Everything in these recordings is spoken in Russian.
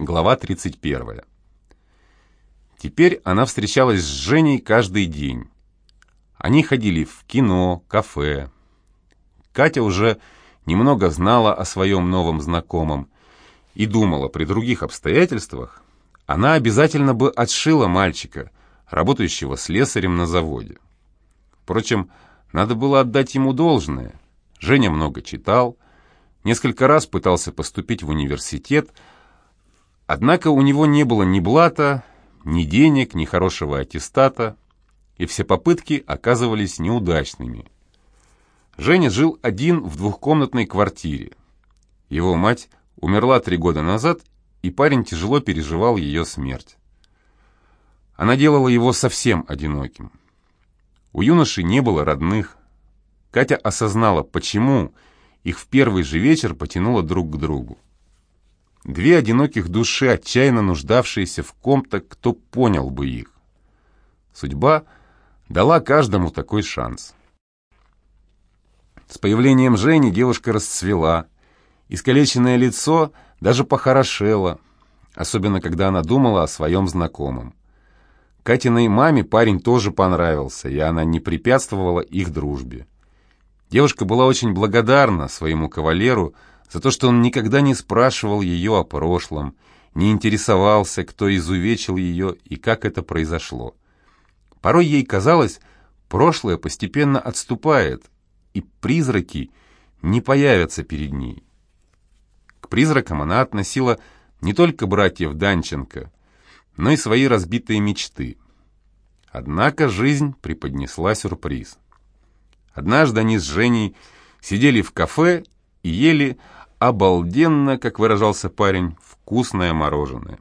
Глава 31. Теперь она встречалась с Женей каждый день. Они ходили в кино, кафе. Катя уже немного знала о своем новом знакомом и думала, при других обстоятельствах она обязательно бы отшила мальчика, работающего слесарем на заводе. Впрочем, надо было отдать ему должное. Женя много читал, несколько раз пытался поступить в университет, однако у него не было ни блата, ни денег, ни хорошего аттестата, и все попытки оказывались неудачными. Женя жил один в двухкомнатной квартире. Его мать умерла три года назад, и парень тяжело переживал ее смерть. Она делала его совсем одиноким. У юноши не было родных. Катя осознала, почему их в первый же вечер потянуло друг к другу. Две одиноких души, отчаянно нуждавшиеся в ком-то, кто понял бы их. Судьба дала каждому такой шанс. С появлением Жени девушка расцвела. Искалеченное лицо даже похорошело, особенно когда она думала о своем знакомом. Катиной маме парень тоже понравился, и она не препятствовала их дружбе. Девушка была очень благодарна своему кавалеру за то, что он никогда не спрашивал ее о прошлом, не интересовался, кто изувечил ее и как это произошло. Порой ей казалось, прошлое постепенно отступает, и призраки не появятся перед ней. К призракам она относила не только братьев Данченко, но и свои разбитые мечты. Однако жизнь преподнесла сюрприз. Однажды они с Женей сидели в кафе и ели обалденно, как выражался парень, вкусное мороженое.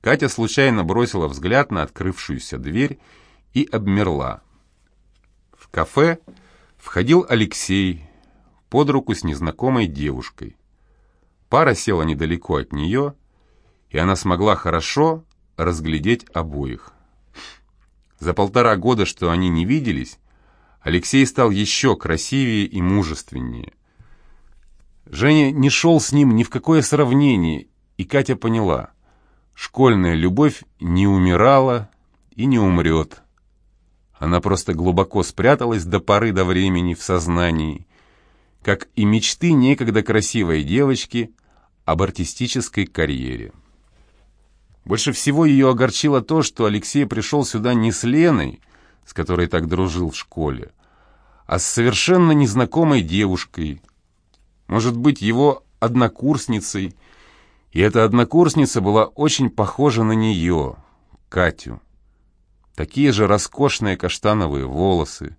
Катя случайно бросила взгляд на открывшуюся дверь и обмерла. В кафе входил Алексей под руку с незнакомой девушкой. Пара села недалеко от нее, и она смогла хорошо разглядеть обоих. За полтора года, что они не виделись, Алексей стал еще красивее и мужественнее. Женя не шел с ним ни в какое сравнение, и Катя поняла, школьная любовь не умирала и не умрет. Она просто глубоко спряталась до поры до времени в сознании, как и мечты некогда красивой девочки об артистической карьере. Больше всего ее огорчило то, что Алексей пришел сюда не с Леной, с которой так дружил в школе, а с совершенно незнакомой девушкой, может быть, его однокурсницей, и эта однокурсница была очень похожа на нее, Катю. Такие же роскошные каштановые волосы,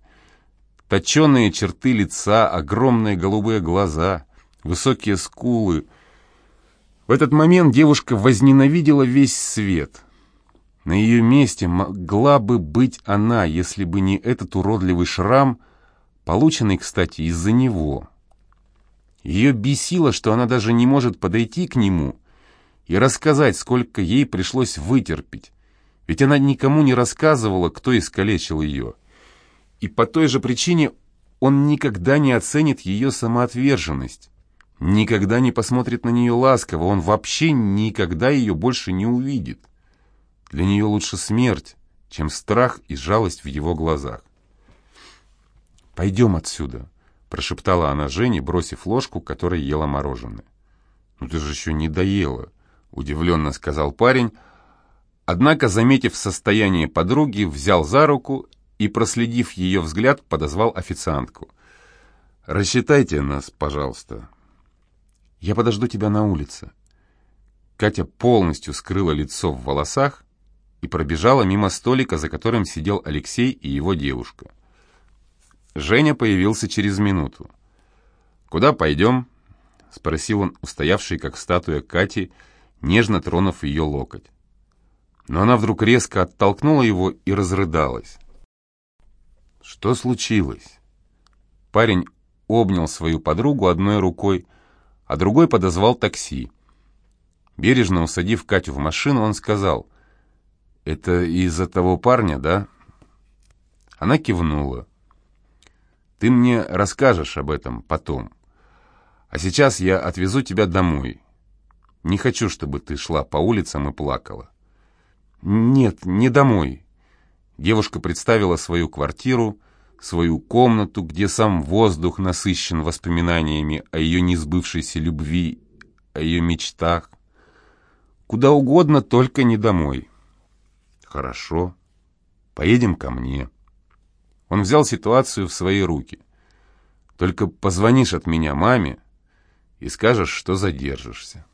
точеные черты лица, огромные голубые глаза, высокие скулы. В этот момент девушка возненавидела весь свет. На ее месте могла бы быть она, если бы не этот уродливый шрам, полученный, кстати, из-за него. Ее бесило, что она даже не может подойти к нему и рассказать, сколько ей пришлось вытерпеть. Ведь она никому не рассказывала, кто искалечил ее. И по той же причине он никогда не оценит ее самоотверженность, никогда не посмотрит на нее ласково, он вообще никогда ее больше не увидит. Для нее лучше смерть, чем страх и жалость в его глазах. «Пойдем отсюда», — прошептала она Жене, бросив ложку, которой ела мороженое. «Ну ты же еще не доела», — удивленно сказал парень, Однако, заметив состояние подруги, взял за руку и, проследив ее взгляд, подозвал официантку. «Рассчитайте нас, пожалуйста». «Я подожду тебя на улице». Катя полностью скрыла лицо в волосах и пробежала мимо столика, за которым сидел Алексей и его девушка. Женя появился через минуту. «Куда пойдем?» — спросил он, устоявший, как статуя Кати, нежно тронув ее локоть но она вдруг резко оттолкнула его и разрыдалась. Что случилось? Парень обнял свою подругу одной рукой, а другой подозвал такси. Бережно усадив Катю в машину, он сказал, «Это из-за того парня, да?» Она кивнула. «Ты мне расскажешь об этом потом. А сейчас я отвезу тебя домой. Не хочу, чтобы ты шла по улицам и плакала». «Нет, не домой». Девушка представила свою квартиру, свою комнату, где сам воздух насыщен воспоминаниями о ее несбывшейся любви, о ее мечтах. Куда угодно, только не домой. Хорошо, поедем ко мне. Он взял ситуацию в свои руки. Только позвонишь от меня маме и скажешь, что задержишься.